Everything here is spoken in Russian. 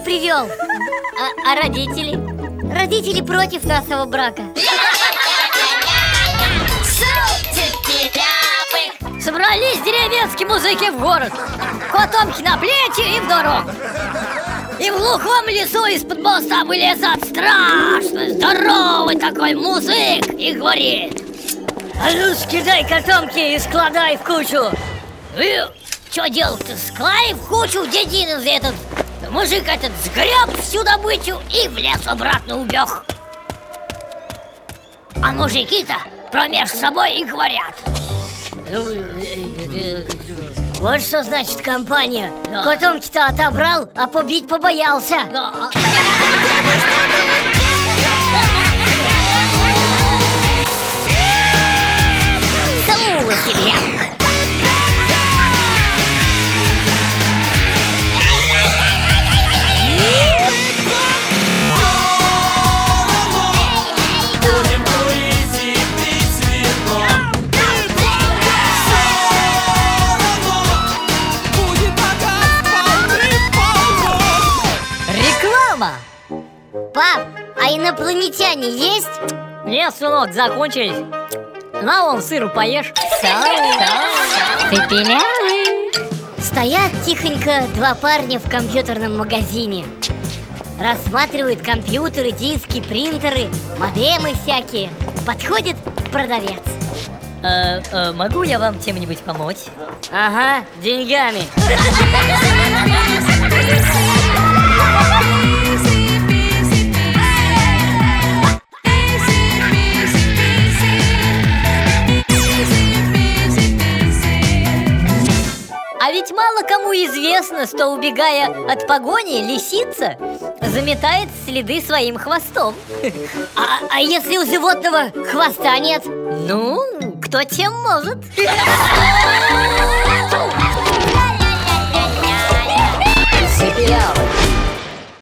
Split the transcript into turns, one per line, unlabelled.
привел
А, а родители?
Родители против нашего брака.
Собрались деревенские музыки в город. Котомки на плечи и в дорогу. И в глухом лесу из-под моста вылезает страшно здоровый такой музык И говорит. А ну скидай котомки и складай в кучу что делать-то? Складай в кучу дедин этот Мужик этот сгреб всю добычу и в лес обратно убег А мужики-то промеж собой и говорят.
Вот что значит компания. Котомки-то отобрал, а побить побоялся.
Да. Реклама!
Пап, а инопланетяне есть?
Нет, сынок, закончились. На вон сыру поешь.
Стоят тихонько два парня в компьютерном магазине. Рассматривают компьютеры, диски, принтеры, модемы всякие. Подходит продавец.
Э, э, Могу я вам чем-нибудь помочь?
Ага, деньгами
А ведь мало кому известно, что убегая от погони, лисица заметает следы своим хвостом
А, а если у животного хвоста нет?
Ну, кто чем может